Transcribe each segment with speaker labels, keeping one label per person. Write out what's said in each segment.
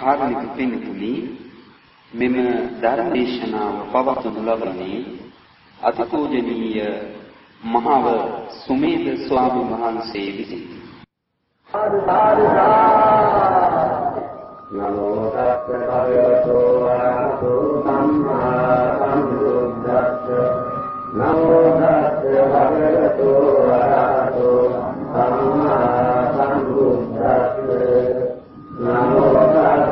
Speaker 1: කාර්මික පින්තුනි මෙම ධර්මදේශනාව පවත්වනු ලබන්නේ අතිපූජනීය මහව සුමේද ස්වාමීන් වහන්සේ විසින්.
Speaker 2: නමෝ තස්ස භගවතු වරහතු සම්මා සම්බුද්දස්ස නමෝ තස්ස භගවතු වරහතු සම්මා සම්බුද්දස්ස නමෝ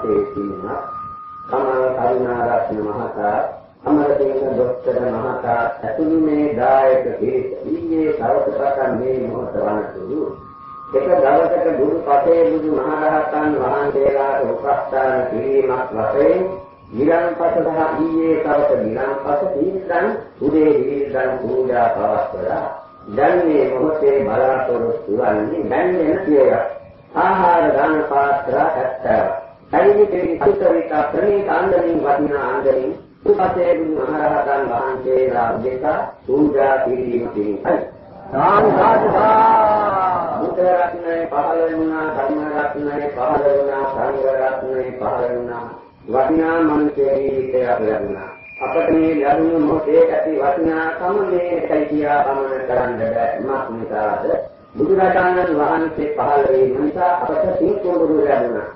Speaker 2: වහන්සේ කියනවා කමල කරුණාරත්න මහතා අමරදේව දොස්තර මහතා ඇතුළු මේ දායක පිරිස ඊයේ දවසට මේ මොහොත වනතුරු. එක දවසක ගුරු පතේ බුදු මහරහතන් වහන්සේලාට උපස්ථාන කිරීමක් වශයෙන් නිරන්පස සහ ඊයේ සවස නිරන්පස තීන්දන් උදේ හිින්දන් පූජා පවත්වලා දැන් මේ මොහොතේ බලාපොරොත්තු වන්නේ දැන් වෙන සියයක්. ආහාර දාන පාත්‍ර 70ක් පැවිදි පිරි සුතරික ප්‍රණීත අන්දමින් වටිනා අන්දමින් උපසේ මහරහතන් වහන්සේලා දෙක පූජා කිරීම පිණිසයි. සාමි සාදුසා බුද්ධ රත්නයේ පහළ වුණා ධර්ම රත්නයේ පහළ වුණා සංඝ රත්නයේ පහළ වුණා වටිනා මනුෂ්‍ය ජීවිතය ලැබුණා. අපට මේ ලැබුණු මොහේ ඇති වටිනාකම මේකයි කියා පමණ කරන්න බෑ. මක් නිසාද? බුදුරජාණන් වහන්සේ පහළ වීම නිසා අපට සීතුව බුදු ලැබුණා.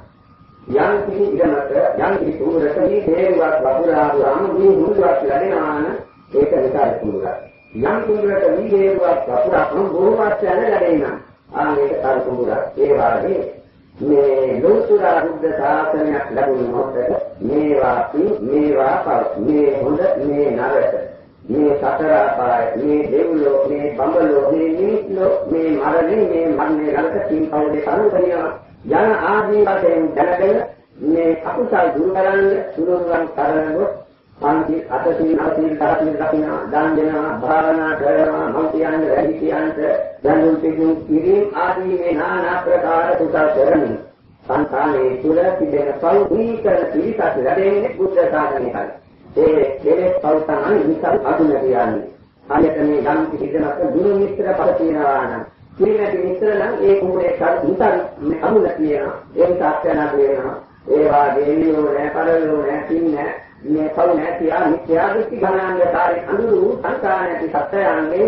Speaker 2: යම් කිසි ඉඩමක යම් කිසි තුරක මේ හේරුවක් වපුරාවම මේ මුල්වත් ලැබෙනාන ඒක නිසා තුරක්. යම් තුරක මේ හේරුවක් වපුරාවම බොහෝමත් යන ලැබෙනා. ආ මේක තර තුරක්. ඒ වාගේ මේ ලෝතුරා බුද්ධ ශාසනයක් ලැබුණු මොහොතේ මේවා මේවා පව මේ හොඳ මේ නරක මේ සතර අපාය මේ දෙව්ලෝ මේ බඹලෝ මේ නිමිත්ලෝ මේ මරණය මේ මරණය ළඟට සිංපවලේ කරුණියා යන ආදී වශයෙන් දැනගෙන මේ අකුසල් දුරු කරන්න සුරුවන් කරනකොට පන්ති අතසින් අතින් තරතින් දකින්න දාන දෙනවා භාවනා කරනවා මම කියන්නේ වැඩි කියන්ට දැනුම් පිටුම් කිරීම ආදී මේ নানা ප්‍රකාර කුසල් කරමින් සංකාලයේ තුල තිබෙන පෞ දීකර පිළිසත් ලැබෙන්නේ බුද්ධ ශාසනයයි ඒ කෙලෙස් පෞතනයි විසල් අදුන කියන්නේ. අනිත් මේ යම් කිසිදමක ගුරු මිත්‍ර පද තියනවා නම් කිරිනැති මිත්‍ර නම් ඒ කුමේ කල් විසල් මේ අදුන කියනවා. ඒ සත්‍යනා කියනවා. ඒවා දෙවියෝ නෑ පරලෝ නෑ තින් නෑ මේ පව් නැතියා මිත්‍යා දෘෂ්ටි ගණාංගකාරී අනුරු සංකාණති සත්‍යයන්ගේ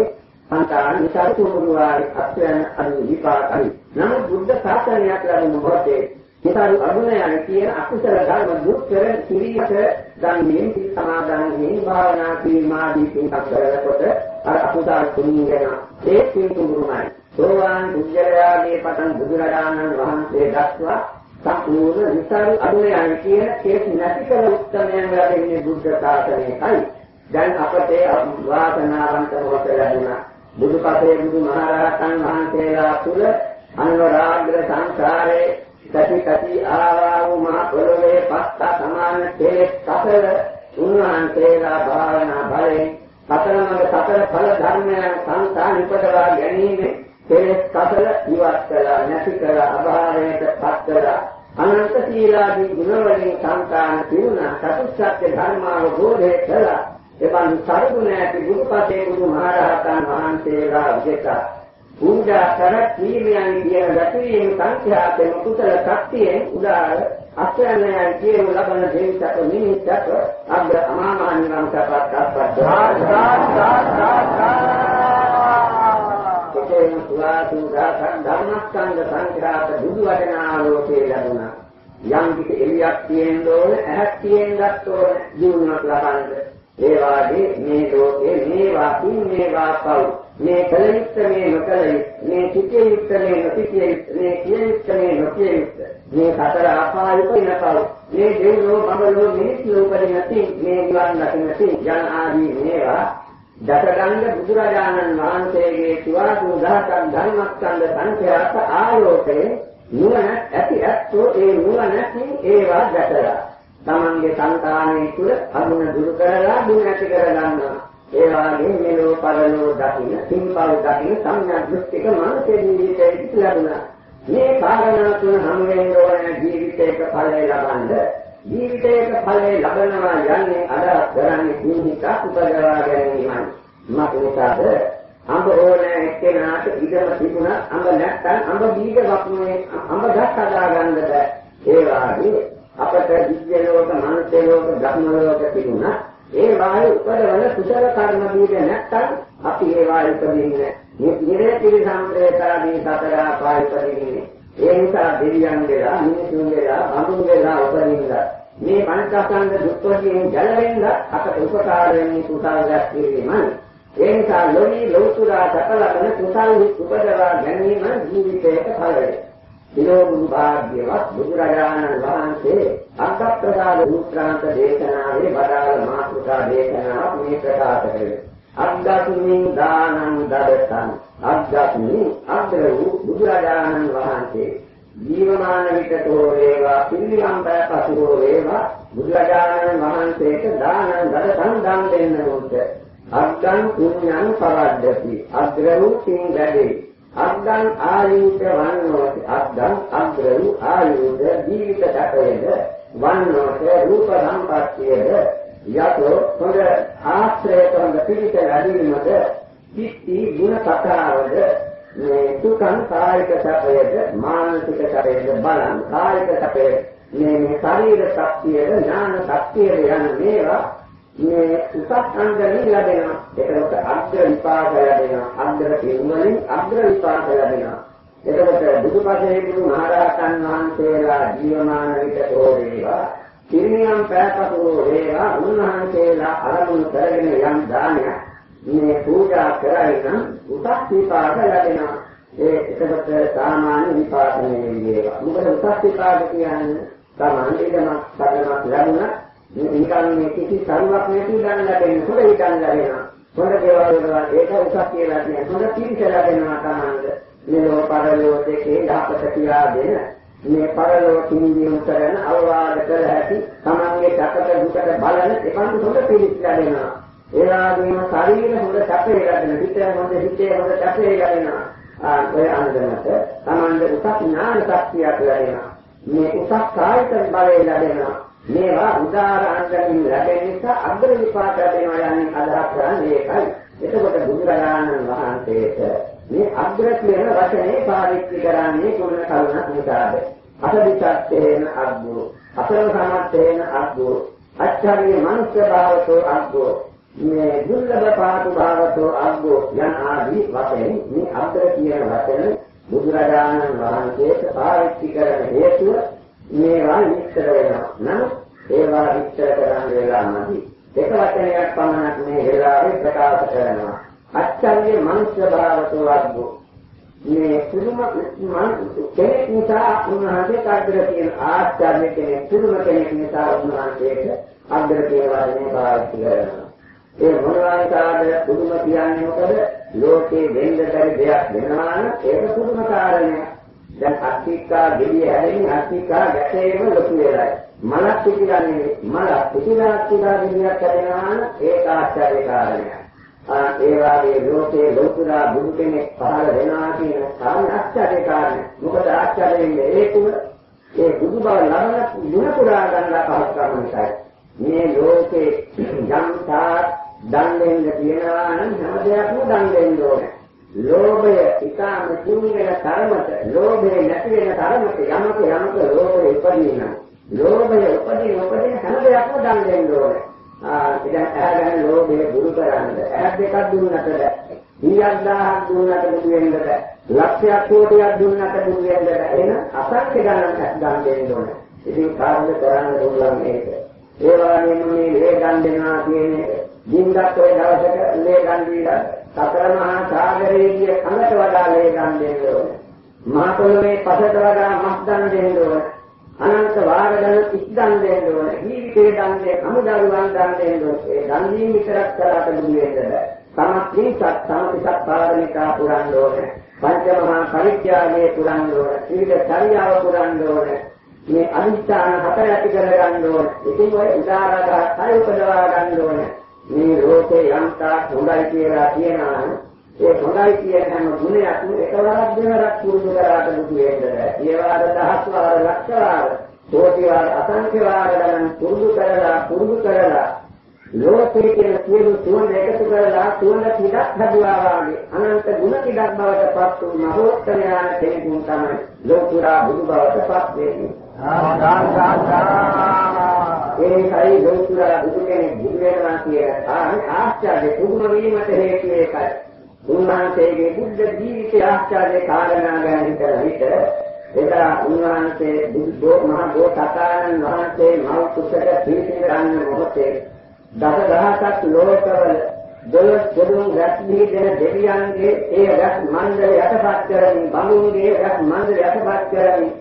Speaker 2: සංකාණ විසල් කුමුරුවාරි සත්‍යයන් අනු විපාකයි. නමුත් බුද්ධ ශාසනයක් ලැබුණු මොහොතේ විසල් අදුනයන් කියන අකුසල ධර්ම දුක් කර කිරීමට ගන්නේ සමාදානයෙන් භාවනා කිරීම ආදී පින්කම් කරනකොට අර අකුසල් කුණින් වෙන ඒ පින්තුරුමයි. සෝවාන් කුජලයාගේ පතන් බුදුරජාණන් වහන්සේ දක්වා සම්පූර්ණ විසල් අදුනයන් කියන කේස් නැති කළ උත්තරයන් ලැබෙන්නේ බුද්ධ ශාසනයයි. දැන් අපට වාසනාවන්ත මොහොත ලැබුණා. බුදුපසේ බුදුමහරහතන් වහන්සේලා තුල අනුරාග්‍ර සංසාරේ සති සති ආවා වූ මහ පොළොවේ පස්ත සමාන තේ සතර උන්වහන්සේලා භාවනා බලයෙන් සතරමඟ සතර ඵල ධර්මයන් සංසාර උපදවා ගැනීම තේ සතර ඉවත් කළා නැති කළා අභාවයට පත් කළා. අනන්ත සීලාදී ගුණවලින් සංකාන පිරුණා චතුස්සත්‍ය ධර්මාවබෝධය කළා. එවන් සරුණ ඇති බුදුපතේ බුදුමහරහතන් වහන්සේලා විදේශ පූජා කර කීමයන් කියන ගැටීම් සංඛ්‍යාතෙම කුසල ශක්තියෙන් උදාර අස්වැන්නයන් කියනු ලබන දෙවිසක මිනිස්සක අබ්බ අමාමාන් නම් සපත් අත්පත් කෙටේන සුවාතු දාසං ධර්මස්කන්ධ සංඛ්‍යාත බුදු වචනාලෝකේ ලැබුණා. යම් කිසි එළියක් තියෙන්න ඕන ඇහක් තියෙන්නත් ඕන ජීවණක් ලබන්න. ඒ වාගේ මේ ලෝකේ මේවා පින් මේවා පව්. මේ කලිට මේ නොකලිට මේ සිටියට මේ නොසිටියට මේ කියෙට මේ නොකියෙට මේ සතර ආපායක ඉනපව මේ දෙවියෝ බඹලෝ මිනිස් ලෝකෙ නැති මේ නිවන් දකින්නති යන ආදී මේවා දසගංග බුදුරජාණන් වහන්සේගේ සිවාසු දහසක් ධර්මස්කන්ධ සංඛ්‍යාත ආලෝකේ නුවණ ඇති ඇත්තෝ ඒ නුවණකින් ඒවා දැකලා තමන්ගේ సంతානයේ තුල අනුන දුරු කරලා දුර ඇති කර ගන්නවා. ඒ වාගේ මෙලෝ පරලෝ දකින්න, සිම්පල් දකින්න සම්‍යක් දෘෂ්ටික මනසේ ජීවිතයේ ලැබුණා. මේ කාරණා තුන හැම වෙලේම ඕන ජීවිතයක ඵලය ලබන්න ජීවිතයක ඵලය ලබනවා යන්නේ අදහස් කරන්නේ ජීවිතක් උපදවා ගැනීමයි. මතකද අඹ ඕනෑ එක්කෙනාට ඉඩම තිබුණා. අඹ නැත්තම් අඹ බීජ වපුනේ අඹ ගස් හදා ගන්නද? ඒ වාගේ අපට දිව්‍ය ලෝක මනුෂ්‍ය ලෝක ධර්ම ලෝක තිබුණා. ඒ වාගේ උපදවන කුසල කර්ම බීජ නැත්තම් අපි ඒ වාගේ උපදින්නේ නිරේ පිළිසම්ප්‍රේතාදී සතර ආපාය උපදින්නේ ඒ නිසා දෙවියන් දෙලා මිනිසුන් දෙලා බඳුන් දෙලා උපදින්න මේ පංචස්කන්ධ දුක්ඛයෙන් ගැලවෙන්න අපට උපකාර වෙන්නේ කුසල දැක්වීමයි ඒ නිසා ලෝණී ලෞතුරා සකලකන කුසල් උපදවා ගැනීම ජීවිතයක ඵලය. විනෝදුන් භාග්‍යවත් බුදුරජාණන් වහන්සේ අග්ගප්‍රසාද සූත්‍රාන්ත දේශනාවේ වදාළ මාතෘකා දේශනාවක් මේ ප්‍රකාශ කළේ. අග්ගතුමින් දානං දදතං අග්ගතුමි අග්‍ර වූ බුදුරජාණන් වහන්සේ ජීවමාන විටතෝ වේවා පිළිවම් බය පසුෝ වේවා බුදුරජාණන් වහන්සේට දානං දදතං දන් දෙන්න උන්ට. අග්ගං පුඤ්ඤං පරද්දති අග්‍රරු සිං වැඩේ. අග්ගං ආයුත වන්නෝති. අග්ගං අග්‍රරු ආයුත ජීවිත සැපයද වන්නෝත රූප සම්පත්තියද යතෝ හොඳ ආශ්‍රය හොඳ පිළිත ලැබීමද පිටි ගුණ කතාවද? මේ සුඛං කායික සැපයද? මානසික සැපයද? බලං කායික සැපයද? මේ මේ ශරීර ශක්තියද? ඥාන ශක්තියද යන මේවා මේ උසස් අංගණි ලැබෙනවා. ඒකට අග්‍ර විපාක ලැබෙනවා. අග්‍ර පින්වලින් අග්‍ර විපාක ලැබෙනවා. එතකොට බුදුපසේ බුදු මහරහතන් වහන්සේලා ජීවමාන විට තෝරේවා පිරිනියම් පෑපසු වේවා උන්වහන්සේලා අරමුණු කරගෙන යම් දානයක් මේ පූජා කරයි නම් උසස් විපාක ලැබෙනවා. ඒ එතකොට සාමාන්‍ය විපාක නෙවෙයි ඒවා. මොකද උසස් විපාක කියන්නේ සාමාන්‍ය ඉදමක් සැලමක් ලැබුණා නිකන් මේ කිසි සරුවක් නැති දන් ලැබෙන හොඳ ඉඳන් ලැබෙනවා. හොඳ දේවල් වල ඒක උසස් කියලා කියන්නේ හොඳ පිළිස ලැබෙනවා තමයි. මේ පරලෝ දෙකේ යහපත කියලා දෙන මේ පරලෝ කිඳියුම් කරන අවවාද කළ හැකි තමන්ගේ සැපට දුකට බලන එකන්තු හොඳ පිළිස් ලැබෙනවා. ඒ වගේම ශරීර හොඳ සැපේ ලැබෙන හිත හොඳ හිතේ හොඳ සැපේ ලැබෙනවා. ආ ඔය අන්දමට තමන්ගේ උසස් ඥාන ශක්තියක් ලැබෙනවා. මේ උසස් කායික බලය ලැබෙනවා. මේවා උදාර අංගමින් ලැබෙන නිසා අග්‍ර විපාක ලැබෙනවා යන්නේ අදහස් කරන්නේ ඒකයි. එතකොට බුදුරජාණන් වහන්සේට මේ අග්‍ර කියන වචනේ පාවිච්චි කරන්නේ කුණ කරුණක් නිසාද? අසදිසත්තේන අග්ගෝ, අසල සමත්තේන අග්ගෝ, අච්චරිය මනුෂ්‍ය භාවතෝ අග්ගෝ, මේ දුර්ලභ පාතු භාවතෝ අග්ගෝ යන ආදී වශයෙන් මේ අග්‍ර කියන වචන බුදුරජාණන් වහන්සේට පාවිච්චි කරන හේතුව මේවා විස්තර වෙනවා. නමුත් ඒවා විස්තර කරන්න වෙලා නැති. එක වචනයක් පමණක් මේ වෙලාවේ ප්‍රකාශ කරනවා. අච්චල්‍ය මනුෂ්‍ය භාවතු වර්ගෝ. මේ පුදුම කෙනෙක් නිසා උන්වහන්සේ කාර්යය කියන ආචාර්ය කෙනෙක් පුදුම කෙනෙක් නිසා උන්වහන්සේට අග්‍ර කියලා වචනේ පාවිච්චි කරනවා. ඒ මොනවායිකාද පුදුම කියන්නේ මොකද? ලෝකේ වෙන්න බැරි දෙයක් වෙනවා නම් ඒක පුදුම කාරණයක්. දැන් අත්තිකා ගෙඩිය හැදෙන්නේ අත්තිකා ගැටේම ලොකු වෙලයි. මලක් පිටිලා නෙවෙයි. මලක් පිටිලා අත්තිකා ගෙඩියක් හැදෙනවා නම් ඒක ආශ්චර්ය කාරණයක්. ආ ඒ වාගේ ලෝකේ ලෝකුරා බුදු කෙනෙක් පහළ වෙනවා කියන කාරණේ ආශ්චර්ය කාරණේ. මොකද ආශ්චර්ය වෙන්නේ ඒ තුල ඒ බුදු බව ලබන ගුණ පුරා ගන්න පහස්කම් නිසායි. මේ ලෝකේ යම් තා දන් දෙන්න තියනවා නම් හැම දෙයක්ම දන් දෙන්න ඕනේ. ලෝභය ඊටම කුණු වෙන තරමට ලෝභය නැති වෙන තරමට යමක යමක ලෝභය උපදින ලෝභය උපදින උපදින හැම දෙයක්ම දන් දෙන්න ඕනේ ආ ඉතින් ඇහැගෙන ලෝභය දුරු කරන්න. ඇහ දෙකක් දුන්නට ඊයක් දහක් දුන්නට දුරු වෙන්නද ලක්ෂයක් කෝටියක් දුන්නට දුරු වෙන්නද එන අසංඛ්‍ය ගණන් දන් දෙන්න ඕනේ. ඉතින් කාර්ය කරන්න දුන්නා මේක ඒ වගේම මේ ලේ දන් දෙනවා කියන්නේ දින්දක් ඔය දවසක ලේ දන් දීලා සතර මහා සාගරයේ ගිය කනට වඩා ලේ දන් දෙන්න ඕනේ. මහ පොළොවේ පසට වඩා මස් දන් දෙන්න ඕනේ. අනන්ත වාරදන ඉස් දන් දෙන්න ඕනේ. ජීවිතේ දන් දෙන්න, අමුදරුවන් දන් දෙන්න ඕනේ. ඒ දන් දීම විතරක් කරාට දුන්නේ නැහැ. සමත්‍රිසත් සමතිසත් පාරමිතා පුරන්න ඕනේ. පංචමහා පරිත්‍යාගයේ පුරන්න ඕන, ත්‍රිවිධ චර්යාව පුරන්න ඕන. මේ අනිත්‍යන හතර ඇති කර ගන්න ඕන. ඉතින් ඔය උදාරගත කය උපදවා ගන්න ඕන. මේ ලෝකේ යම්තා හොඳයි කියලා කියනවා ඒ හොඳයි කියන හැම ගුණයක්ම එකවරක් දෙවරක් පුරුදු කරාට දුක වෙන්න බෑ. ඒවාද දහස් වාර ලක්ෂ වාර කෝටි වාර අසංඛ්‍ය වාර ගණන් පුරුදු කරලා පුරුදු කරලා ලෝකයේ කියන සියලු තුන් එකතු කරලා තුන පිටක් හදුවා වගේ අනන්ත ගුණ පිටක් බවට පත් වූ මහෝත්තමයන් කෙනෙකුන් තමයි ලෝකුරා බුදු බවට පත් වෙන්නේ. ඒකයි ලෝකුරා බුදු කෙනෙක් බුදු වෙනවා කියන ආශ්චර්ය පුදුම වීමට හේතු ඒකයි. උන්වහන්සේගේ බුද්ධ ජීවිතය ආශ්චර්ය කාරණා ගැන හිතලා විතර එදා උන්වහන්සේ බුද්ධ මහ බෝසතාණන් වහන්සේ මව කුසක පිළිසිඳ ගන්න මොහොතේ දස දහසක් ලෝකවල දොළොස් දෙදුම් රැස් දීගෙන දෙවියන්ගේ ඒ රැස් මණ්ඩල යටපත් කරමින් බමුණුගේ රැස් මණ්ඩල යටපත් කරමින්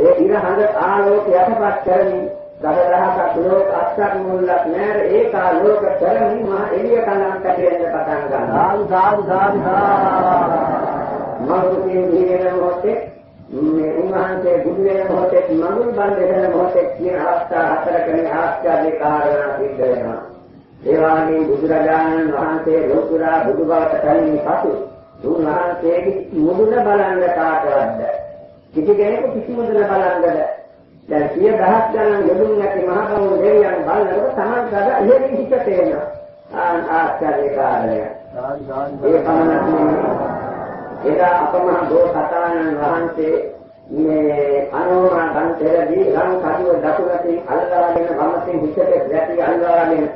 Speaker 2: ඒ ඉරහඳ ආලෝක යටපත් කරමින් දස දහසක් ලෝක අස්සක් මුල්ලක් නෑර. ඒකා ලෝක කරමින් මහ එළිය කලන්ට දෙන්න පටන් ගන්නවා. සාදු සාදු සාදු මෞර්තිය දිවෙන මොහොතේ මේ උන්වහන්සේ බුදු වෙන මොහොතේ මඟුල් බන්ධ වෙන මොහොතේ කියන අවස්ථා හතරකම ආශ්චර්ය කාරණා සිද්ධ වෙනවා. ඒ වගේම බුදුරජාණන් වහන්සේ ලෝකුරා බුදු බවට කලින් පසු උන්වහන්සේගේ මුදුන බලන්න කාටවත්ද කිසි කෙනෙකු කිසි මුදුන බලන්නද දැන් සිය දහස් ගණන් යොදුන් නැති මහ බමුණු දෙවියන් බලනකොට Taman කඩ ඉහෙලින් හිත තේනවා ආශ්චර්ය කාරණය. ඒ පමණක් නෙමෙයි. එදා අපමහ බෝසතාණන් වහන්සේ මේ අනෝමා ගන්තරදී රන් කඩුව දකුණකින් අල්ලාගෙන වමසින් හිතට දැටි අල්ලාගෙන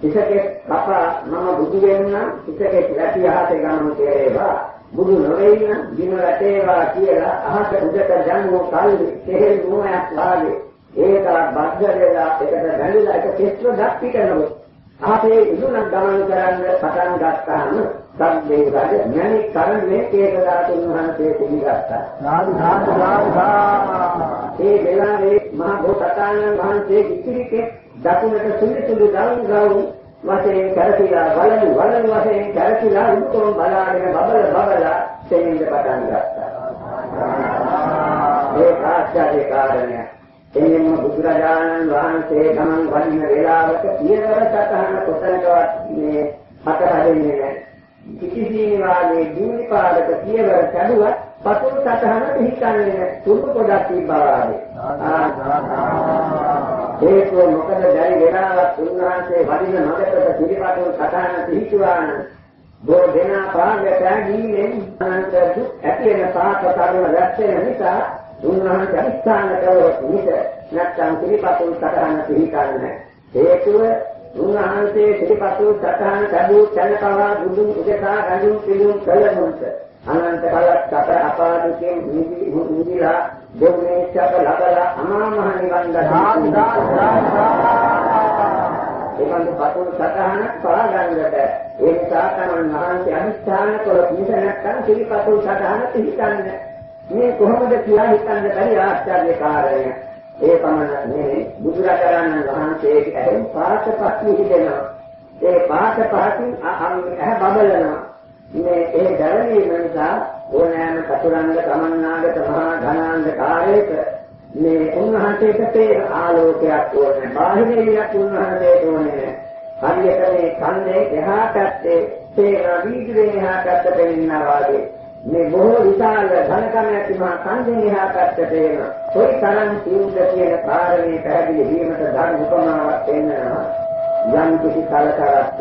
Speaker 2: හිතේ කපා මම බුදු වෙන්න හිතේ ඇති අහසේ ගමන කෙරේවා. බුදු නොවේන දින රැටේවා කියලා අහස උදට දැන්වෝ කල්ලි කෙහෙල් නුවයක් වාගේ ඒක බද්ධ වෙලා එකට බැඳිලා එක කෙස්ව දක්ටි කරනවා අහසේ ඉදුණක් ගමන් කරන්න පටන් ගත්තාම සම්දේ රජ මැණික් කරන්නේ ඒක ධාතුන් වහන්සේ පිළිගත්තා. සාදු සාදු සාදු ඒ වෙලාවේ මහ බෝසතාණන් වහන්සේ ඉතිරිකේ දකුණට සුළි සුළි ගවුම් ගවුම් වශයෙන් කරකිලා වලලු වලලු වශයෙන් කරකිලා උතුම් බලාගෙන බබල බබල තෙමින්ද පටන් ගත්තා. ඒ ආශ්චර්ය කාරණය. එනින්ම බුදුරජාණන් වහන්සේ ගමන් වඩින වේලාවක පියවර සතහන කොතනකවත් මේ මත හැදෙන්නේ නැහැ. කිසිසේම වාගේ දූලි පාදක පියවර කැඩුවත් පතුල් සතහන පිහිටන්නේ තුරු පොඩක් තිබ්බා වගේ. හේතුව මොකද දැරි වෙනාවක් උන්වහන්සේ වදින මගකට පිළිපතුල් සටහන පිහිටුවාන. බෝ දෙනා පාගට ගිහින් අනන්ත දුක් ඇති වෙන පාප කර්ම රැස් වෙන නිසා උන්වහන්සේ අනිස්ථාන කරවොත් මිස නැත්නම් පිළිපතුල් සටහන පිහිටන්නේ හේතුව උන්වහන්සේ පිළිපතුල් සටහන කඩු තන පවා බුදුන් උදෙසා රඳුන් පිළිුම් කළ මොහොත අනන්ත කලක් සතර අපාදුකෙන් නිදිලා දෙව්නේ සැප ලබලා අමා මහ නිවන්. ඒකන්ට පතුල් සතහන පාගන්නට ඒ නිසා තමන් මහන්සි අනිස්ථාන කළ පිට නැත්නම් සිරිපතුල් සතහන පිළිගන්න. මේ කොහොමද කියලා හිතන්න බැරි ආශ්චර්ය කාරණය. ඒ පමණක් නෙවෙයි බුදුරජාණන් වහන්සේගේ ඇහෙන් පාට පස්සේ හිතෙනවා. ඒ පාට පහකින් අහ බබලනවා. මේ ඒ දැරීම නිසා ඕනෑම චතුරංග සමන්නාගත මහා ඝනාන්ධකාරයක මේ උන්වහන්සේට තේ ආලෝකයක් ඕනේ. බාහිරියක් උන්වහන්සේට ඕනේ. හරියට මේ කන්නේ එහා පැත්තේ තේ වීදුරේ එහා පැත්තට පෙනෙනවා වගේ. මේ බොහෝ විශාල ධනකම ඇති මහා කන්දේ එහා පැත්තට එන. කොයි තරම් තීව්‍ර කියන කාරණේ පැහැදිලි වීමට ධර්ම උපමාවක් දෙන්නවා. යම් කිසි කලකරක්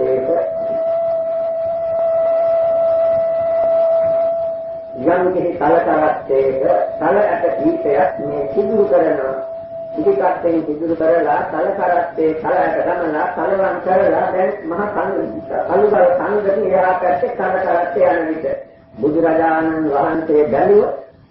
Speaker 2: යම් කිසි කලකරත්තේක තල ඇට කීපයක් මේ සිදුරු කරනවා. ඉදිකටෙන් සිදුරු කරලා තල කරත්තේ තල ඇට ගමලා තලවන් කරලා දැන් මහ කලුගල් සංගති එහා පැත්තේ තල කරත්තේ යන විට බුදුරජාණන් වහන්සේ බැලුව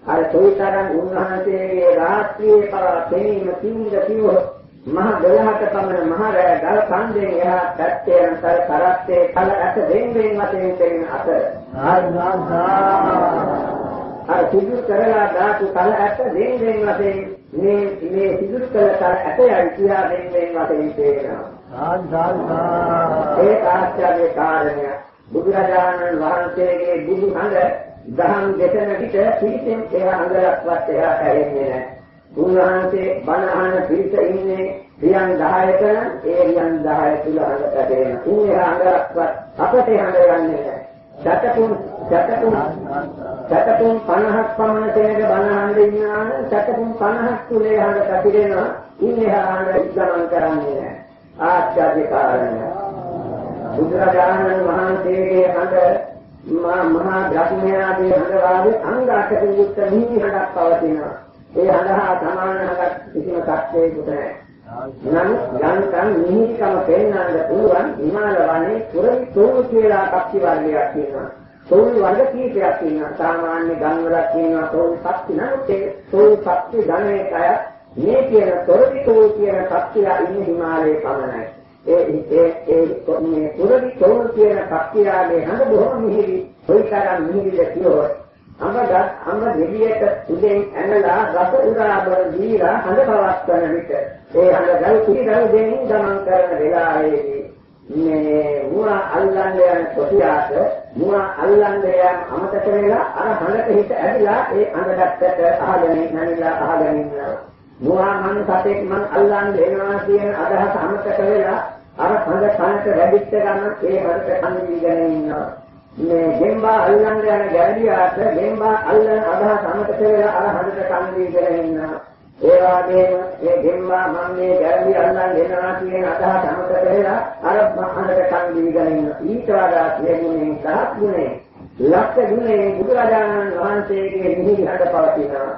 Speaker 2: අර සෝයිතරන් උන්වහන්සේගේ රාත්‍රියේ පවා තේීම කිව්ද කිව්වොත් මහ 12ක පමණ මහ රැය ගල් කන්දෙන් එහා පැත්තේ අන්තර කරත්තේ කල ඇට දෙන් දෙන් වශයෙන් තෙරෙන අතර අර සිදු කරලා දාපු කල ඇට දෙන් දෙන් වශයෙන් මේ මේ සිදු කළ කල ඇටයයි කියා දෙන් දෙන් වශයෙන් තේරෙනවා ඒ ආශ්චර්ය කාරණය බුදුරජාණන් වහන්සේගේ බුදු හඳ දහම් දෙතන විට පිළිසෙන් එහා අඟලක්වත් එහාට එන්නේ නැහැ. උන්වහන්සේ බණ අහන පිරිස ඉන්නේ රියන් 10ක ඒ රියන් 10 තුල අඟට දෙන. ඉන්නේ අඟලක්වත් අපට හඳ යන්නේ නැහැ. සතපුන් සතපුන් සතපුන් 50ක් පමණ තැනක බණ අහන්න ඉන්නාන සතපුන් 50ක් තුලේ හඳ කපිරෙනවා. ඉන්නේ හඳ ගමන් කරන්නේ නැහැ. ආශ්චර්ය කාරණය. බුදුරජාණන් වහන්සේගේ හඳ මහා බ්‍රහ්මයාගේ හඳ වාගේ අංග අටකින් යුක්ත මිහි හඳක් පවතිනවා. ඒ හඳහා සමාන හඳක් කිසිම සත්‍යයකට නැහැ. නම් යන්තම් මිහිකම පෙන්වන්න පුළුවන් හිමාල වනේ පුරවි තෝල් කියලා පක්ෂි වර්ගයක් තියෙනවා. තෝල් වර්ග කීපයක් තියෙනවා. සාමාන්‍ය ගම් වල තියෙනවා තෝල් පක්ෂි නම් ඒ තෝල් පක්ෂි ගණයකය මේ කියන තොරවි තෝල් කියන පක්ෂියා ඉන්නේ හිමාලයේ පමණයි. ඒ ඒ ඒ මේ පුරවි තෝල් කියන පක්ෂියාගේ හඳ බොහොම මිහිරි. කොයිතරම් මිහිරිද කියොත් අමද අම දෙවියට උදෙන් ඇනලා රස උරාබර දීලා හඳ පවත්වන විට ඒ හඳ ගල් පිළිදල් දෙමින් ගමන් කරන වෙලාවේදී මේ මුවා අල්ලන්න යන කොටියාට මුවා අල්ලන්න යන අමතක වෙලා අර හඳට හිත ඇදිලා ඒ හඳ දැක්කට අහගෙන නැනිලා අහගෙන ඉන්නවා. මුවා මන් සතෙක් මන් අල්ලන්න එනවා කියන අදහස අමතක වෙලා අර හඳ කනට වැඩිච්ච ගමන් ඒ හඳට කන් දීගෙන ඉන්නවා. මේ ගෙම්බා අල්ලන්න යන ගැරියාට ගෙම්බා අල්ලන අදහස අමතක වෙලා අර හඳට කන් දීගෙන ඉන්නවා. ඒ වගේම මේ ගෙම්මා මම මේ ගැරලි අල්ලන් දෙනවා කියන අදහස අමතක වෙලා අර මහකට කන් දීගෙන ඉන්න ඊට වඩා කියුනේ සහත් ගුණේ. ලක්ෂ ගුණේ බුදුරජාණන් වහන්සේගේ නිහිරි හඬ පවතිනවා.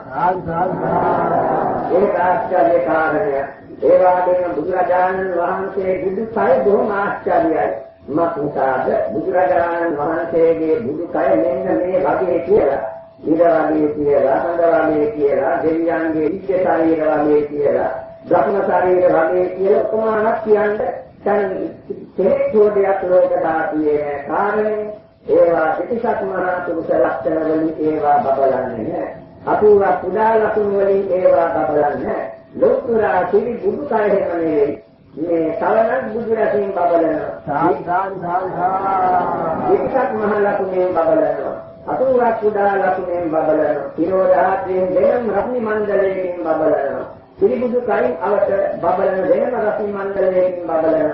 Speaker 2: ඒක ආශ්චර්ය කාරණය. ඒ වගේම බුදුරජාණන් වහන්සේ බුදු කය බොහොම ආශ්චර්යයි මක්නිසාද බුදුරජාණන් වහන්සේගේ බුදු කය මෙන්න මේ වගේ කියලා ඉරවලේ කියලා, හඳවලේ කියලා, දෙවියන්ගේ ඉච්ඡ ශරීර වගේ කියලා, බ්‍රහ්ම ශරීර වගේ කියලා උපමාවක් කියන්නේ දැන් කෙනෙක් චෝදයක් ලෝක ධාතුවේ කාරණේ ඒවා පිටිසක් මහා පුරුෂ ලක්ෂණ වලින් ඒවා බබලන්නේ නැහැ. අපූර්ව කුඩා ලක්ෂණ වලින් ඒවා බබලන්නේ නැහැ. ලෝකුරා සිරි බුදු කය හැම නෙවෙයි. මේ සවනක් බුදු රසින් බබලනවා. සාධාන් සාධා. පිටිසක් මහා ලක්ෂණයෙන් බබලනවා. අතුරක් කුඩා ලකුණෙන් බබලන පිරෝධාත්‍රයෙන් දෙනම් රත්නි මණ්ඩලයෙන් බබලන පිළිබුදු කයින් අවත බබලන දෙනම් රත්නි මණ්ඩලයෙන් බබලන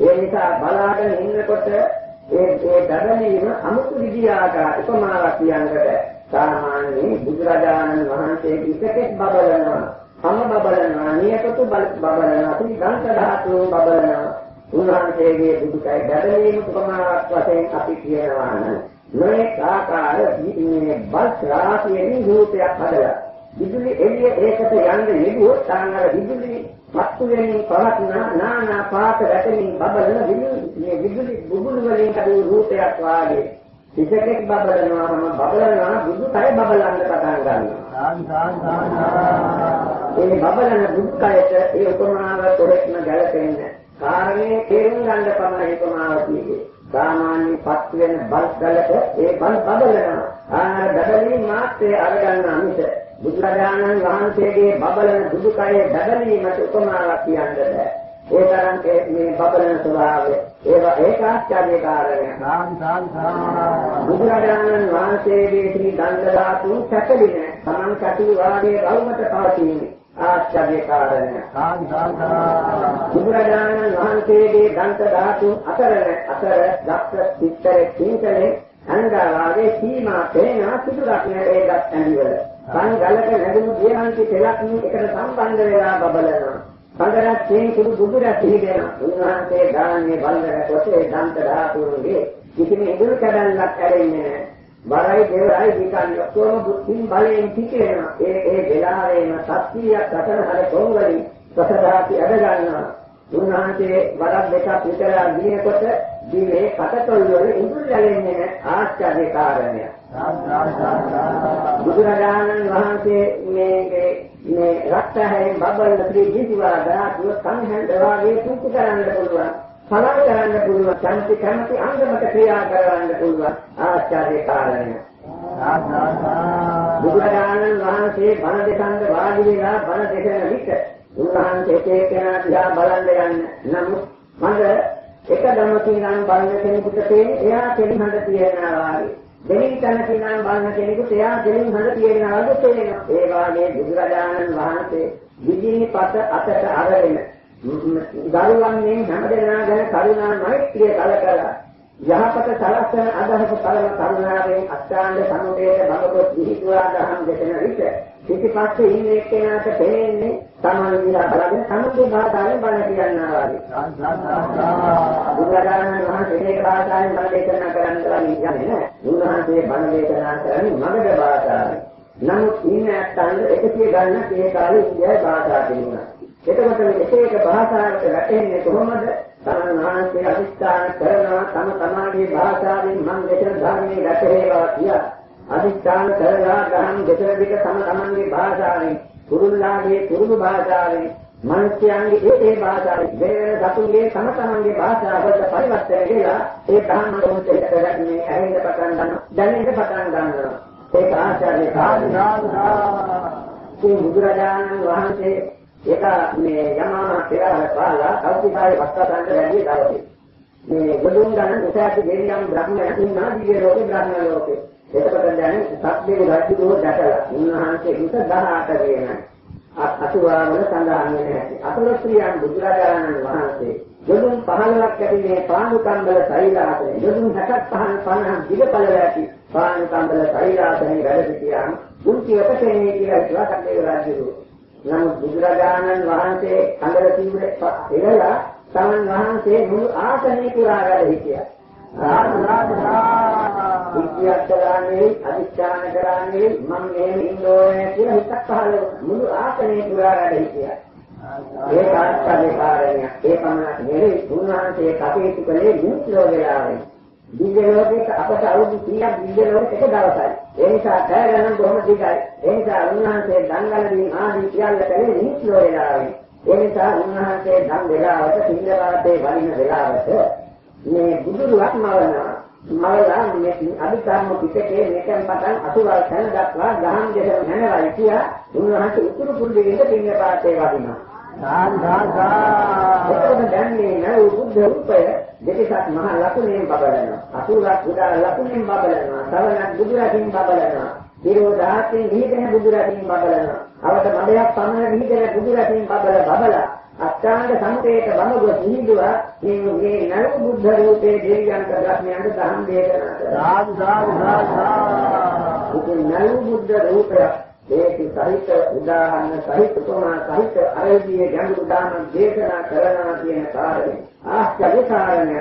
Speaker 2: ඒ නිසා බලාගෙන ඉන්නකොට ඒ ඒ දඩලීම අමුතු විදියාට උපමාවක් කියන්නට සාමාන්‍යයෙන් බුදුරජාණන් වහන්සේ ඉසකෙක් බබලනවා සම බබලනවා නියපොතු බබලනවා ත්‍රිගන්ත ධාතු බබලනවා උන්වහන්සේගේ බුදුකයි දඩලීම උපමාවක් වශයෙන් අපි කියනවා නම් මේ ආකාර මේ බස් රාශියෙන් රූපයක් හදලා විදුලි එළිය ඒකට යන්න යෙදුවොත් තාංගර විදුලි මත්තු වෙනින් පවත්නා නානා පාත වැටෙමින් බබලන විදුලි මේ විදුලි බුබුලු වලින් හදපු රූපයක් වාගේ විශේෂයක් බබලනවාම බබලනවා බුදු කය බබලන්න පටන් ගන්නවා. ඒ බබලන බුදු කයට ඒ උපමාව තොරෙක්ම ගැලපෙන්නේ කාරණේ තේරුම් ගන්න පමණ උපමාව කියන්නේ සාමාන්‍ය පත් වෙන බල්බ් ගලක ඒ බල්බ් බබලනවා. ආ දඩලී මාත්‍රේ අරගන්න අමිත බුදුරජාණන් වහන්සේගේ බබලන දුදුකයේ දඩලීමට උපමාවක් කියන්න බෑ. ඒ තරම් මේ බබලන ස්වභාවය ඒවා ඒකාශ්චර්ය කාරණයක්. බුදුරජාණන් වහන්සේගේ ශ්‍රී දණ්ඩලාතුන් සැකලින තමන් කටු වාගේ රවුමට පවතින්නේ. ආශ්චර්ය කාරණය. බුදුරජාණන් වහන්සේගේ දන්ත ධාතු අතරන අතර දක්ෂ පිටරේ තින්කලේ අංගාවාගේ සීමා පේනා සිදුරක් නෑ ඒ දත් ඇඟිවල. කන් ගලක නැගුණු දියහන්ති තෙලක් එකට සම්බන්ධ වෙලා බබලනවා. පඳරක් තේ කුඩු බුදුරක් පිළිගෙන උන්වහන්සේ දාන්නේ බලන කොටේ දන්ත ධාතුන්ගේ කිසිම ඉදුරු කඩන්නක් ඇරෙන්නේ නෑ. වරයි දෙවරයි විකන් ඔක්කොම බුද්ධින් බලයෙන් පිටේනවා. ඒ ඒ වෙලාවෙම සත්‍යයක් අතර හර කොංගලි ප්‍රසදාති අද ගන්නවා. උන්වහන්සේ වරක් දෙකක් විතරලා ගියකොට දිවේ කටතොල් වල ඉඳුල් යලෙන්නේ ආශ්චර්ය කාරණයක්. බුදුරජාණන් වහන්සේ මේ මේ රක්තයෙන් බබල් ත්‍රි ජීවා ධාතුව සංහඳ වාගේ පුතු කරන්න පුළුවන්. සලල් කරන්න පුළුවන් කැමති කැමති අංගමක ක්‍රියා කරන්න පුළුවන් ආචාර්ය කාරණය. බුදුරජාණන් වහන්සේ බණ දෙකන්ද වාඩි වෙලා බණ දෙකන විට උන්වහන්සේ ඒකේනා දිහා බලන්න යන්න. නමුත් මඟ එක දමකින් නම් බලන කෙනෙකුට තේන්නේ එයා කෙලිහඬ තියනවා වාගේ. දෙලින් තන කිනාන් බලන කෙනෙකුට එයා දෙලින් හඳ තියෙන වගේ තේරෙනවා. ඒ වාගේ බුදුරජාණන් වහන්සේ විදිහේ පත අතට අරගෙන දරුවන්ගෙන් හැමදෙනා ගැන කරුණා මෛත්‍රිය කලකලා යහපත සලස්සන අදහස පරම කරුණාවෙන් අෂ්ටාංග සමුදේය භගවත් විහිදුවා දහම් දෙතන විට පිටිපස්සේ ඉන්නේ එක්කෙනාට තේන්නේ තමන් දිහා බලගෙන සමුදේ භාෂාවෙන් බණ කියනවා වගේ. බුදුරජාණන් වහන්සේ මේ භාෂාවෙන් බණ දේශනා කරන්න යන්නේ නැහැ. උන්වහන්සේ බණ දේශනා කරන්නේ මගධ භාෂාවෙන්. නමුත් ඉන්නේ අෂ්ටාංග එකසිය ගන්න ඒ කාලේ ඉන්දියාවේ භාෂා තිබුණා. එතකොට මේ එක භාෂාවට වැටෙන්නේ කොහොමද? තමන් වහන්සේ අධිෂ්ඨාන කරනවා තම තමාගේ භාෂාවෙන් මම දෙතර ධර්මයේ රැකේවා කියා. අධිෂ්ඨාන කරලා ගහන් දෙතර විට තම තමන්ගේ භාෂාවෙන් කුරුල්ලාගේ කුරුළු භාෂාවෙන් මනුෂ්‍යයන්ගේ ඒ ඒ භාෂාවෙන් දෙවන සතුන්ගේ තම තමන්ගේ භාෂාවට පරිවර්තනය වෙලා ඒ ධර්ම දොන්තේ කරන්නේ ඇහෙන්න පටන් ගන්නවා දැනෙන්න පටන් ගන්නවා ඒක ආචාර්ය කාර්යය බුදුරජාණන් වහන්සේ ඒක මේ යමාන පෙරහර පාලා කෞතිකායේ වස්තසන්ත වැඩි දවසේ මේ ගොඩුන් ගන්න උසාවි දෙවියන් බ්‍රහ්මයන් ඉන්නා දිව්‍ය ලෝකේ බ්‍රහ්ම ලෝකේ. එතකොට දැන් සත්‍යයේ රාජ්‍යදෝ දැකලා උන්වහන්සේ හිත 18 වෙනයි අතුවාවල සඳහන් වෙන හැටි. අතුලස්ත්‍රියන් බුදුරජාණන් වහන්සේ යොදුන් 15ක් ඇති මේ පාණු කම්බල සෛලාසනේ යොදුන් 65 50 දිගපළ ඇති පාණු කම්බල සෛලාසනේ වැඩ සිටියාම දුන්ති ඔතකේ කියලා ඉස්ලා කඩේ රාජ්‍යදෝ නමුත් බුදුරජාණන් වහන්සේ කඳල තිබුණේ පෙරලා තමන් වහන්සේ මුළු ආසනේ පුරා වැඩ හිටියා. විද්‍යාවක් කරන්නේ අධිෂ්ඨාන කරන්නේ මම මෙහෙම ඉන්න ඕනේ කියලා හිතක් පහළ මුළු ආසනේ පුරා වැඩ හිටියා. ඒ කාර්යකාරී කාරණය ඒ පමණක් නෙවෙයි උන්වහන්සේ කටයුතු කළේ මුත්‍රෝ වෙලාවේ. දිව්‍ය ලෝකෙට අපට අවුරුදු 30ක් දිව්‍ය ලෝකෙට එක දවසයි. ඒ නිසා කය ගණන් බොහොම දිගයි. ඒ නිසා උන්වහන්සේ දංගලදී ආදී සියල්ල කලේ නිස්ලෝ වෙලාවේ. ඒ නිසා උන්වහන්සේ ධම් වෙලාවට සිංහවාතේ වරිණ වෙලාවට මේ බුදුරුවක් මවනවා. මවලා මේ අභිධර්ම පිටකේ මේකෙන් පටන් අසුවල් තැන දක්වා ගහන් දෙක නැනවයි කියා උන්වහන්සේ උතුරු කුරුල්ලෙන්ද සිංහවාතේ වරිනවා. සාන් සාන් සාන් එතකොට දැන් මේ නව බුද්ධ රූපය දෙකක් මහ ලකුණෙන් බබලනවා. අසුරක් උදා ලකුණෙන් බබලනවා. සවනක් බුදුරකින් බබලනවා. විරෝධාත්මෙන් විහිදෙන බුදුරකින් බබලනවා. අවත මඩයක් පමණ විහිදෙන බුදුරකින් බබල බබල අෂ්ටාංග සංකේත බමගො සිහිදුවා මේ මේ නව බුද්ධ රූපේ දෙවියන්ට ධර්මයන්ට දහම් දේශනා කරා සාදු සාදු සාදු. නව බුද්ධ රූපය ඒකි සහිත උදාහරණ සහිත උපමා සහිත අරේදී ගැඹුරු දාන දේශනා කරනවා කියන කාරණේ ආශ්චර්ය කාරණය.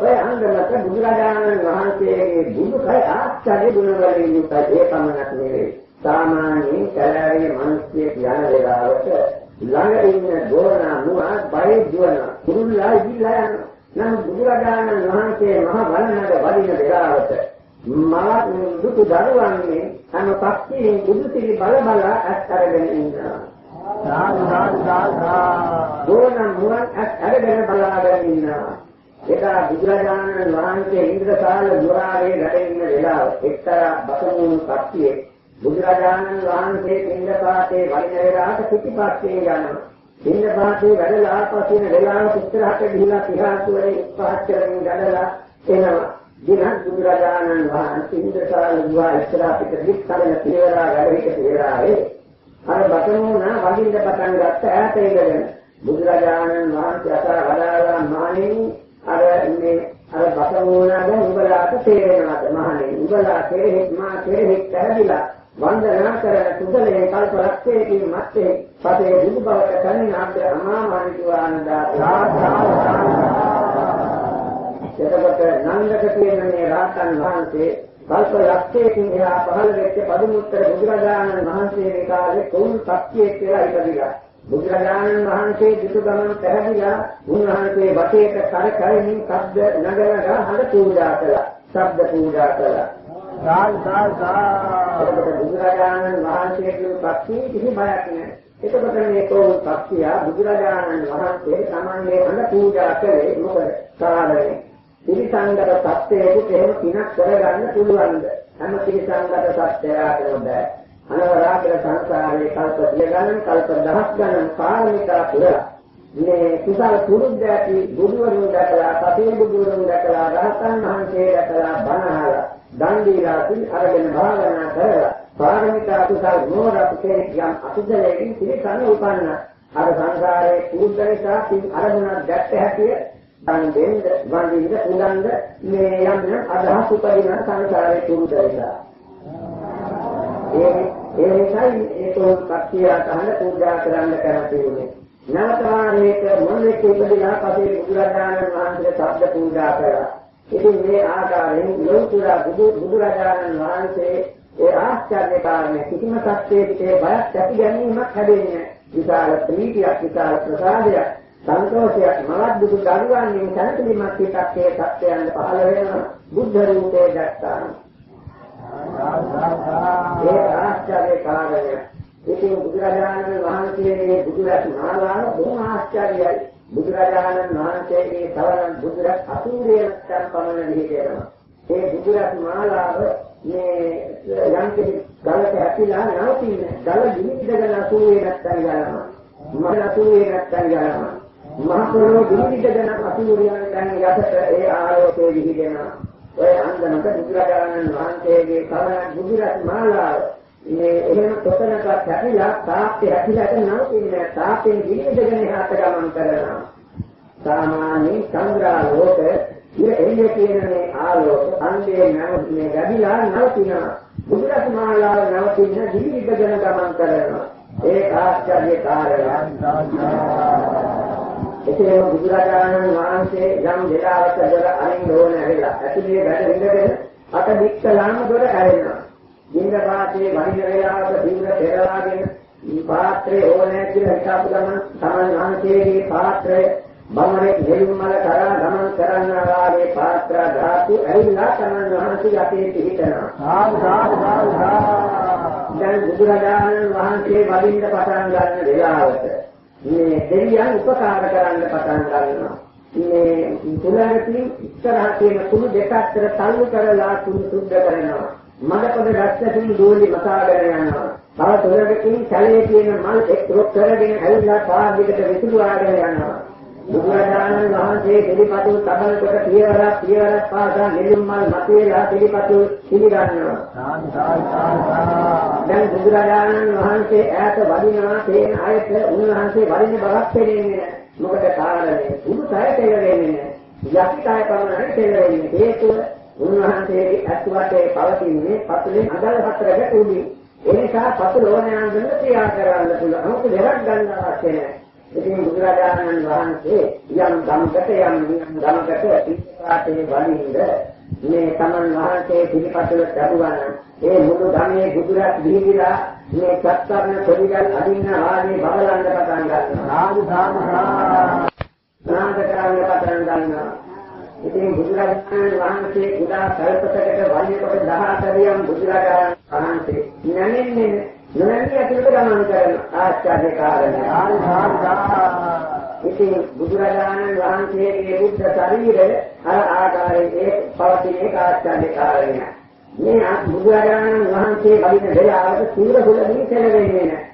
Speaker 2: ඔය අන්දමට බුදුරජාණන් වහන්සේගේ බුදුකයි ආශ්චර්ය ගුණ වලින් යුක්ත ඒ පමණක් නෙවෙයි. සාමාන්‍යයෙන් කලාවේ මිනිස්සිය යන වෙලාවට ළඟ ඉන්න දෝරණ මුවා බය දුවන කුරුල්ලා ඉල්ලා යන නම් බුදුරජාණන් වහන්සේ මහ වන්නක වදින වෙලාවට මා දුක දරුවන්නේ අන පක්ෂියෙන් බුදුසිරි බල බල අත් අරගෙන ඉන්නවා. සාදු සාදු සාදු දෝන මුවන් අත් අරගෙන බලාගෙන ඉන්නවා. එදා බුදුරජාණන් වහන්සේ ඉන්ද්‍රසාල දුරාවේ වැඩ ඉන්න වෙලාව එක්තරා බසමුණු පක්ෂියේ බුදුරජාණන් වහන්සේ පින්දපාතේ වරිණ වේලාවට පිටිපස්සේ යනවා. පින්දපාතේ වැඩලා ආපස්සෙන වෙලාවට ඉස්සරහට ගිහිලා පිහාසුවරේ උපහාස්කරමින් ගඩලා එනවා. දිනක් බුදුරජාණන් වහන්සේ ඉන්ද්‍රසාල දුවා ඉස්සරහ පිට දික්කරන පිරවරා වැඩ හිට පිරවරාවේ අර බතමුණ වඳින්න පටන් ගත්ත ඈත ඉඳගෙන. බුදුරජාණන් වහන්සේ අතර වදාළා මහණෙනි අර මේ අර බතමුණාද උඹලාට තේරෙනවද? මහණෙනි උඹලා කෙරෙහිත් මා කෙරෙහිත් පැහැදිලා වන්දනා කරන කුසලයේ කල්ප ලක්ෂයකින් මැත්තේ පතේ බුදු බවට කලින් ආද්‍ය අමා මනිතුආනන්දා එතකොට නන්දක කියන මේ රාතන් වහන්සේ කල්ප ලක්ෂයකින් එහා පහළ වෙච්ච පදුමුත්තර බුදුරජාණන් වහන්සේ කාලේ කවුරු සත්‍යයේ කියලා ඉපදිලා බුදුරජාණන් වහන්සේ දුටු ගමන් පැහැදිලා උන්වහන්සේ වටේට කර කරින් ශබ්ද නගරගා හඳ පූජා කළා. ශබ්ද පූජා කළා. සාල් සාල් සාල්. බුදුරජාණන් වහන්සේගේ පක්ෂී කිසි බයක් නැහැ එතකොට මේ කෝල් පක්ෂියා බුදුරජාණන් වහන්සේ තමන්ගේ හඳ පූජා කළේ මොකද? කාරණේ ත්‍රිසංගත සත්‍යයකට එහෙම කිනක් කරගන්න පුළුවන්ද? හැම ත්‍රිසංගත සත්‍යයකටම බෑ. අනවරාගල සංසාරේ කල්ප සිය ගණන් කල්ප දහස් ගණන් පාරමිතා පුරලා මේ කුසල පුරුද්ද ඇති බුදුවරුන් දැකලා සතේ බුදුවරුන් දැකලා රහතන් වහන්සේ දැකලා බණ අහලා දන් දීලා සිල් අරගෙන භාවනා කරලා පාරමිතා කුසල නෝරත් කෙනෙක් යම් අකුසලයෙන් පිළිසන්න උපන්න අර සංසාරයේ පුරුද්ද නිසා පින් අරමුණක් දැක්ක හැටිය දන් දෙන්න වන්දින්න උනන්ද මේ යම් අදහස් උපදින සංසාරයේ පුරුද්ද නිසා ඒ ඒ නිසායි ඒක කක්කියට අහන්න පූජා කරන්න කරන්නේ නවතාරේක මොනෙක ඉපදලා පසේ බුදුරජාණන් වහන්සේ ශබ්ද පූජා කළා. ඉතින් මේ ආකාරයෙන් ලෝතුරා බුදු බුදුරජාණන් වහන්සේ ඒ ආශ්චර්ය කාරණේ කිසිම සත්‍යයකේ බයක් ඇති ගැනීමක් හැදෙන්නේ විශාල ප්‍රීතියක් විශාල ප්‍රසාදයක් සන්තෝෂයක් මලක් බුදු දරුවන්ගෙන් සැනසීමක් පිටක් ඒ සත්‍යයන් පහළ වෙනවා බුද්ධ රූපේ දැක්තාම ඒ ආශ්චර්ය කාරණය ඉතින් බුදුරජාණන් වහන්සේගේ බුදුරත් මාලාව බොහොම ආශ්චර්යයි. බුදුරජාණන් වහන්සේගේ සවන බුදුරත් අසුරේයන් පමණ විදිහටම. ඒ බුදුරත් මාලාව මේ යම් කිසි ගලක ඇතිලා නැවතින්නේ. ගල දිවිදගෙන අසුරේ නැත්තන් යනවා. මම අසුරේ නැත්තන් යනවා. මහ පොළොව දිවිදගෙන අසුරේ නැත්තන් යටට ඒ ආලෝකයේ විහිදෙනවා. ඔය අන්දමක බුදුරජාණන් වහන්සේගේ සවන බුදුරත් මාලාව මේ එහෙම කොතනක කැපිලා තාප්පේ හැකිලාට නවතින්නේ තාප්පෙන් දිවිදගෙන එහාට ගමන් කරනවා සාමාන්‍ය චන්ද්‍රාලෝක ඉර එළිය කියන මේ ආලෝක අන්දේ නැව මේ ගැදිලා නවතිනවා බුදුරජාණන් මාලාව නවතින දිවිදගෙන ගමන් කරනවා ඒ ආශ්චර්ය කාරණා එසේ බුදුරජාණන් වහන්සේ යම් වෙලාවක දොර අරින්න ඕන ඇවිල්ලා ඇතුලේ වැඩ ඉඳගෙන අත දික්කලාම දොර ඇරෙනවා දින්න පාතේ වහින වේලාවක දින්න පෙරලාගෙන මේ පාත්‍රය ඕනෑ කියලා හිතාපු ගමන් තමන් වහන්සේගේ පාත්‍රය බමරේ නෙළුම් මල කරා ගමන් කරන්නා වාගේ පාත්‍ර ධාතු ඇවිල්ලා තමන් වහන්සේ අපේ පිහිටනවා. සාදු සාදු සාදු දැන් බුදුරජාණන් වහන්සේ වදින්න පටන් ගන්න වෙලාවට මේ දෙවියන් උපකාර කරන්න පටන් ගන්නවා. මේ තුලරකින් ඉස්සරහ තියෙන කුණු දෙක අතර තල්ලු කරලා කුණු සුද්ධ කරනවා. මඩපොඩ රැස්සකින් දෝලි මසාගෙන යනවා. තව තොරකකින් කැලේ තියෙන මල් එක් රොක් කරගෙන ඇවිල්ලා පාදිකට විසුරුවාගෙන යනවා. බුදුරජාණන් වහන්සේ පිළිපතු තබන කොට පියවරක් පියවරක් පාසා නෙළුම් මල් මතේලා පිළිපතු පිළිගන්නවා. දැන් බුදුරජාණන් වහන්සේ ඈත වදිනවා තේන අයට උන්වහන්සේ වදින බවක් පෙනෙන්නේ නැහැ. මොකද කාරණේ බුදු සයයට වෙන්නේ නැහැ. යකිතය පමණයි තේරෙන්නේ. හේතුව උන්වහන්සේගේ අත්වටේ පවතින්නේ පතුලේ අදල් හතරක උඩින්. ඒ නිසා පතුල ඕනෑම ක්‍රියා කරන්න පුළුවන්. අමුතු දෙයක් ගන්න අවශ්‍ය නැහැ. ඉතින් බුදුරජාණන් වහන්සේ යම් ධම්මකට යම් ධම්මකට ඉස්සරහේ වලින්ද මේ තමන් වහන්සේ පිළිපතුල ලැබුවා ඒ මුළු ධම්මේ බුදුරත් දීවිලා මේ සත්තරණ පොඩිගල් අදින්න වාගේ බබලන්න පටන් ගන්නවා. සාදු සාදු සාදු. නාදකරන්න පටන් ගන්නවා. ඉතින් බුදුරජාණන් වහන්සේ කුඩා කල්පතකට වල්යකොට 14 බුදුරජාණන් වහන්සේ නැමෙන්නේ නොනැමී ඇතුළට ගමන් කරන ආශ්චර්ය කාරණා. ඉතින් බුදුරජාණන් වහන්සේගේ බුද්ධ ශරීරය අර ආකාරයේ පවතින එක ආශ්චර්ය කාරණා. මේ බුදුරජාණන් වහන්සේ වලින් වෙලාවට සූර කුලදී සැලවෙන්නේ නැහැ.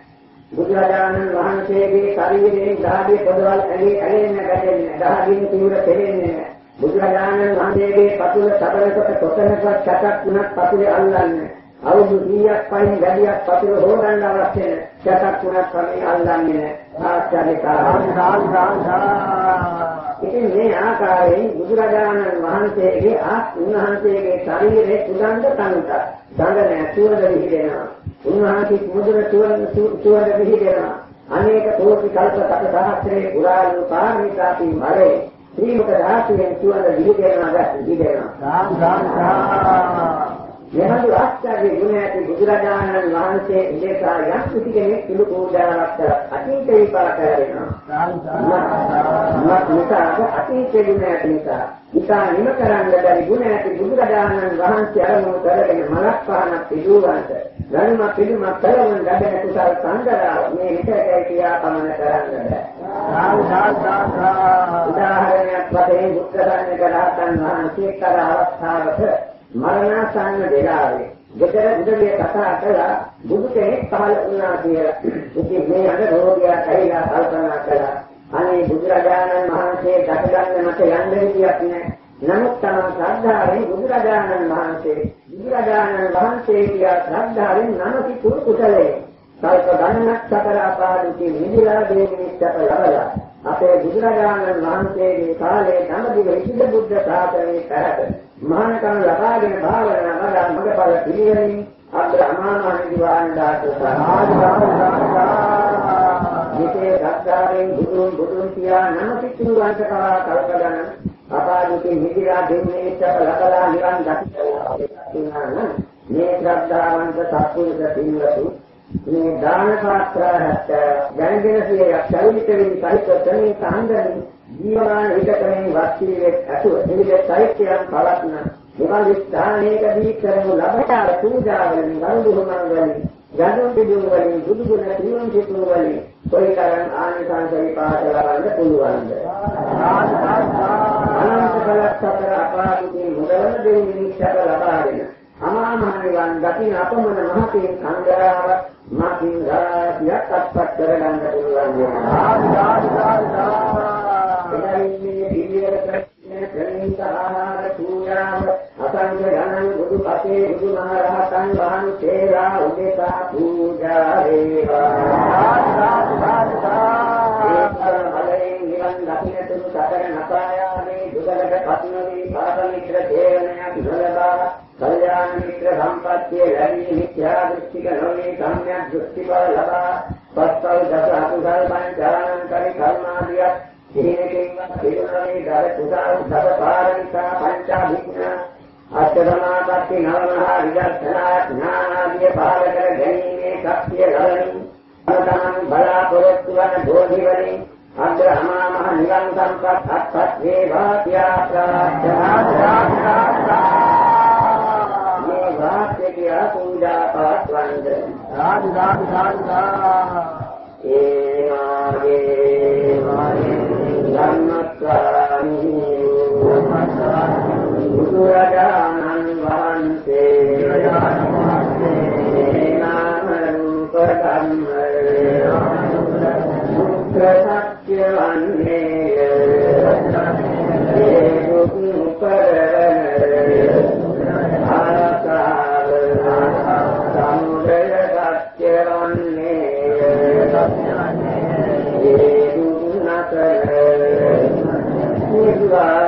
Speaker 2: බුදුරජාණන් වහන්සේගේ ශරීරයේ ධාඩිය පොදවල් ඇලේ ඇලෙන්න ගැටෙන්නේ දහදින තීව්‍ර දෙන්නේ නැහැ. බුදුරජාණන් වහන්සේගේ පතුල සබරකට කොතනකවත් චටක් තුනක් පතුලේ අල්ලන්නේ අවුරුදු 100ක් පයින් වැඩියක් පතුල හොරන්න අවශ්‍ය නැහැ. චටක් තුනක් කමේ අල්ලන්නේ නැහැ. ආචාර්ය කාරණා ඉතින් මේ ආකාරයෙන් බුදුරජාණන් වහන්සේගේ ආත් උන්වහන්සේගේ ශරීරයේ සුගන්ධ තන්ත ගඳ නැතුවද විහිදෙනවා. උන්වහන්සේ මුදුර සුවඳ විහිදෙනවා. අනේක කෝටි කල්ප සත සහස්‍රේ පුරාණු පාරමිතාපි මරේ ශ්‍රීමක ධාතුවෙන් සුවඳ විහිදෙනවා විහිදෙනවා. සාම් සාම් සාම්. මෙහඳු ආශ්චර්ය ගුණ ඇති බුදුරජාණන් වහන්සේ ඉලේසා යම් කිසි කෙනෙක් සුළු පූජාවක් කළා අතීත විපාක ලැබෙනවා. සාම් සාම්. මත් නිසා අතීත ගුණ ඇති නිසා ඉතා නිම කරන්න බැරි ගුණ ඇති බුදුරජාණන් වහන්සේ අරමුණු කරගෙන මලක් පහනක් පිළිවන්ත ධර්ම පිළිම කරන ලැබෙන කුසල් සංගරාව මේ විතරයි කියා පමණ කරන්න බෑ. උදාහරණයක් වශයෙන් බුද්ධ ධර්මයක රහතන් වහන්සේ කර අවස්ථාවක මරණාසන්න වෙලාවේ ගෙදර උදවිය කතා කළා බුදු කෙනෙක් පහළ වුණා කියලා. ඉතින් මේ අද රෝගියා ඇවිල්ලා කල්පනා කළා. අනේ බුදුරජාණන් වහන්සේ දැකගන්න මට යන්න විදියක් නැහැ. නමුත් තම ශ්‍රද්ධාවෙන් බුදුරජාණන් වහන්සේ බුදුරජාණන් වහන්සේ කියා ශ්‍රද්ධාවෙන් නමති කුසලයේ කල්ප ගණනක් සතර අපාදුකේ නිදිලා දේවිනිස්සප ලබලා අපේ බුදුරජාණන් වහන්සේගේ කාලේ ධම්මදිව ඉසිද බුද්ධ ශාසනයේ කරට මහානකම් ලබාගෙන භාවනා වඩා මඟපල පිළිවෙලින් අබ්‍රහ්මාන නිවාන් දාත සමාධි මෙසේ ශ්‍රද්ධාවෙන් බුදුන් බුදුන් කියා නම පිටුරු වංශ කලා කල්පගන අපාදුකේ නිදිලා දෙන්නේ චප ලකලා නිවන් දකින්න මේ ශ්‍රද්ධාවන්ත සත්පුරුෂ පින්වතු මේ දාන පාත්‍රහත් ජනගෙන සියයක් චරිත වෙන සහිත තනේ සාන්දනි ජීවමාන හිතකරේ වස්තියේ අසුර නිවිද සාහිත්‍යයන් පවත්න මෙවන් ස්ථානයකදී කරනු ලබන පූජාවලින් වන්දුහමන් වලින් යනුම් පිදුම් වලින් බුදු ගුණ පිරුම් සිතුම් වලින් කොයිතරම් ආනිසංස විපාක ලබන්න පුළුවන්ද? අනන්ත කලක් සතර අපාදුකින් මුදවන දෙවියන් සැප ලබාගෙන අමා මහ නිවන් දකින්න අපමණ මහතින් සංග්‍රහව මාකින් රාජ්‍යයක් අත්පත් කරගන්න පුළුවන් වෙනවා එදරින් මේ පිළිවෙලට ප්‍රණීත ආහාර පූජාව අසංග ගණන් බුදු පසේ බුදු මහරහතන් වහන්සේලා උදෙසා පූජා වේවා බලයෙන් නිවන් දකින්න තුරු සතර නපායාමේ දුගලක පත්නවී පාරමිත්‍ර දේවනයක් නොලබා කල්යාණ මිත්‍ර සම්පත්තිය ලැබී මිත්‍යා දෘෂ්ටික නොවේ සම්‍යක් දෘෂ්ටිඵල ලබා පස්වල් දස අකුසල් පංචානං කරි කර්මාදියක් හේනකින්වත් පිරුණේ දර කුසල් දස පාරමිතා පංචාභිඥා අෂ්ටසමාපatti නවමහා විදර්ශනා ඥානාදිය පාල කර ගැනීමේ ශක්තිය ලබමින් අනතමන් බලාපොරොත්තු වන බෝධි ධම්මස්සාමි බුදුරජාණන් වහන්සේ නාමං
Speaker 3: කරකම්ම සත්‍ය වන්නේය
Speaker 2: ඒ දුක් උපරව that